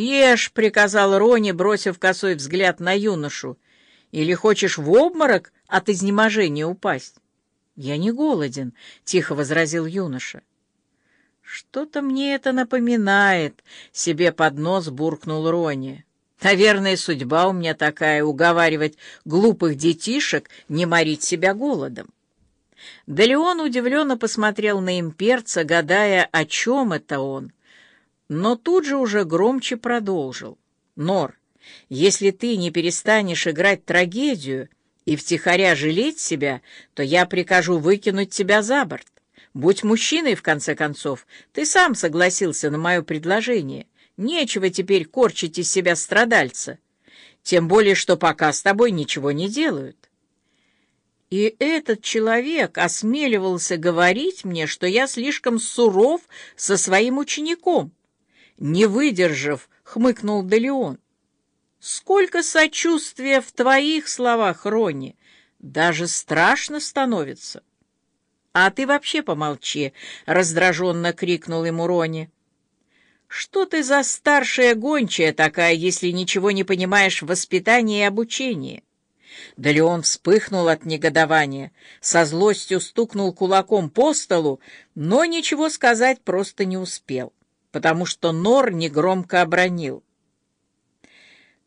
«Ешь», — приказал Рони, бросив косой взгляд на юношу. «Или хочешь в обморок от изнеможения упасть?» «Я не голоден», — тихо возразил юноша. «Что-то мне это напоминает», — себе под нос буркнул Рони. «Наверное, судьба у меня такая — уговаривать глупых детишек не морить себя голодом». Да Леон удивленно посмотрел на имперца, гадая, о чем это он. Но тут же уже громче продолжил. «Нор, если ты не перестанешь играть трагедию и втихаря жалеть себя, то я прикажу выкинуть тебя за борт. Будь мужчиной, в конце концов. Ты сам согласился на мое предложение. Нечего теперь корчить из себя страдальца. Тем более, что пока с тобой ничего не делают. И этот человек осмеливался говорить мне, что я слишком суров со своим учеником. Не выдержав, хмыкнул Делеон. Сколько сочувствия в твоих словах, Ронни! Даже страшно становится. «А ты вообще помолчи!» — раздраженно крикнул ему Рони. «Что ты за старшая гончая такая, если ничего не понимаешь в воспитании и обучении?» Да Леон вспыхнул от негодования, со злостью стукнул кулаком по столу, но ничего сказать просто не успел, потому что Нор негромко обронил.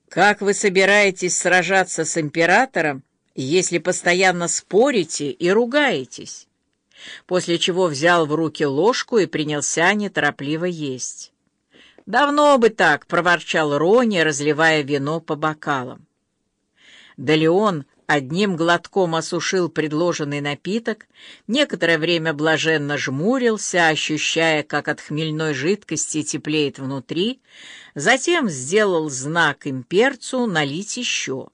«Как вы собираетесь сражаться с императором, если постоянно спорите и ругаетесь?» после чего взял в руки ложку и принялся неторопливо есть. «Давно бы так!» — проворчал Рони, разливая вино по бокалам. Да Леон одним глотком осушил предложенный напиток, некоторое время блаженно жмурился, ощущая, как от хмельной жидкости теплеет внутри, затем сделал знак имперцу налить еще.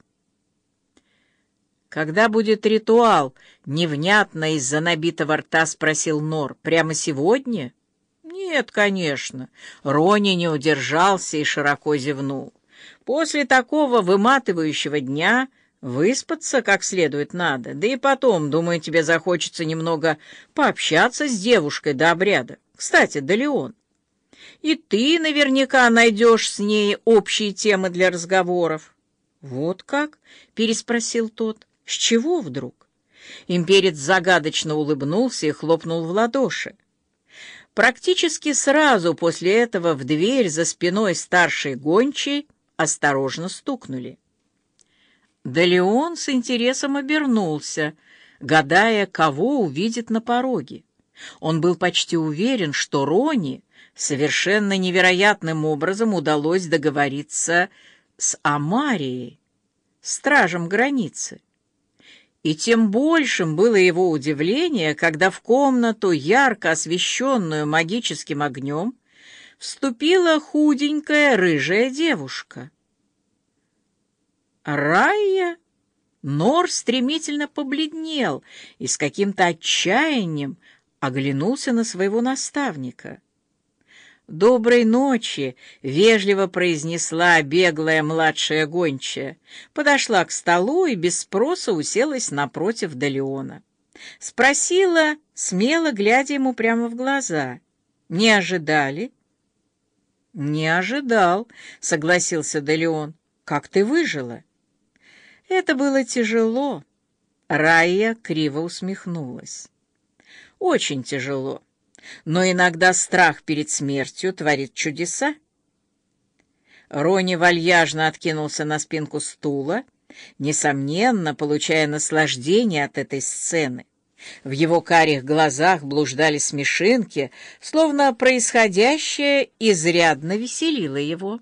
«Когда будет ритуал?» — невнятно из-за набитого рта спросил Нор. «Прямо сегодня?» «Нет, конечно». Рони не удержался и широко зевнул. «После такого выматывающего дня выспаться как следует надо. Да и потом, думаю, тебе захочется немного пообщаться с девушкой до обряда. Кстати, да Леон, и ты наверняка найдешь с ней общие темы для разговоров». «Вот как?» — переспросил тот. С чего вдруг? Имперец загадочно улыбнулся и хлопнул в ладоши. Практически сразу после этого в дверь за спиной старшей гончей осторожно стукнули. Да Леон с интересом обернулся, гадая, кого увидит на пороге. Он был почти уверен, что Рони совершенно невероятным образом удалось договориться с Амарией, стражем границы. И тем большим было его удивление, когда в комнату, ярко освещенную магическим огнем, вступила худенькая рыжая девушка. «Райя?» Нор стремительно побледнел и с каким-то отчаянием оглянулся на своего наставника — «Доброй ночи!» — вежливо произнесла беглая младшая гончая. Подошла к столу и без спроса уселась напротив Далеона. Спросила, смело глядя ему прямо в глаза. «Не ожидали?» «Не ожидал», — согласился Далеон. «Как ты выжила?» «Это было тяжело». Рая криво усмехнулась. «Очень тяжело» но иногда страх перед смертью творит чудеса. Рони вальяжно откинулся на спинку стула, несомненно, получая наслаждение от этой сцены. В его карих глазах блуждали смешинки, словно происходящее изрядно веселило его.